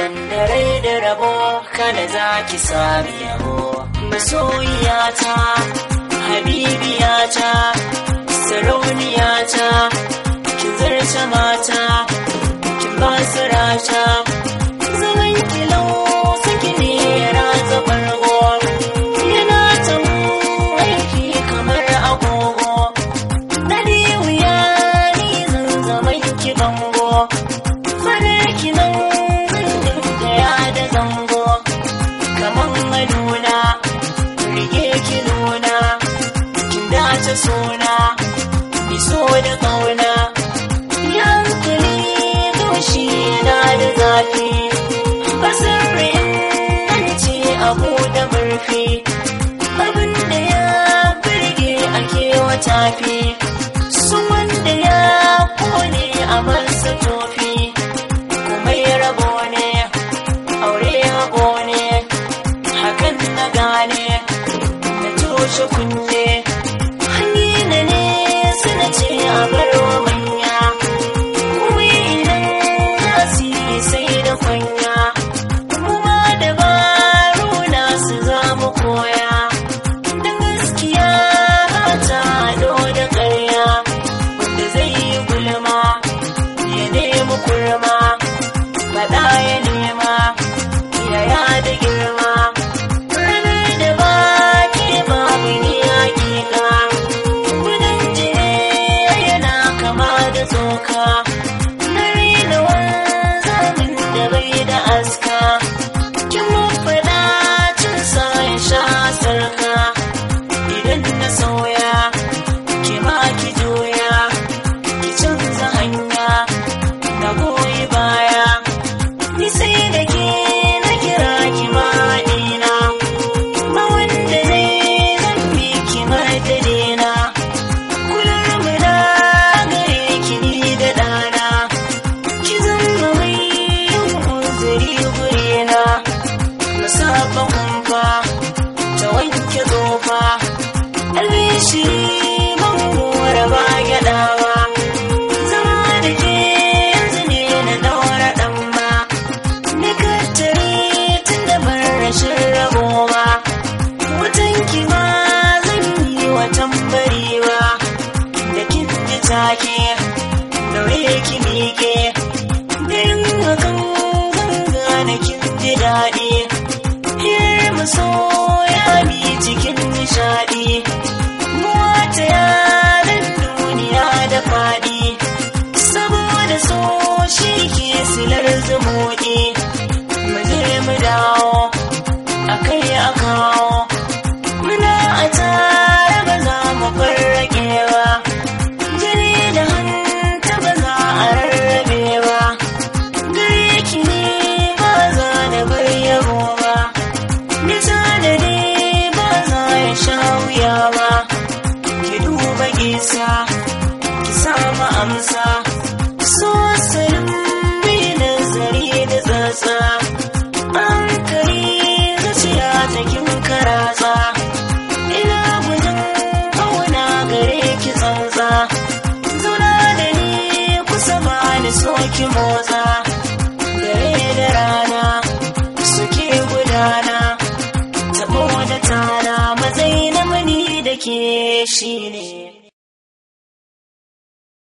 idan da rai da rabo kada za ki sami yabo. Masoyiyata habibiyata sarauniyata kin zarce mata. suna iso da ƙauna ya hankali doshi yana da zafi. Basirin nan ce abu da murfi. Abin da ya birge ake wata fi. Come. sauye ki miƙe. Din hakan ganga na kin ji daɗi. Hir mu so ya mi cikin nishaɗi. Mata yaran duniya da faɗi. Saboda so shi ke silar zumuɗi. Mu je mu dawo akai akawo tsatsa so asalin mai nazari da tsatsa. An kare zuciya cikin karatsa. Ina gudun auna gare ki tsantsa. Zuna da ni kusa ba ni so ki motsa. Dare da rana suke gudana. Tabo da tana matsayi na mani da ke shi ne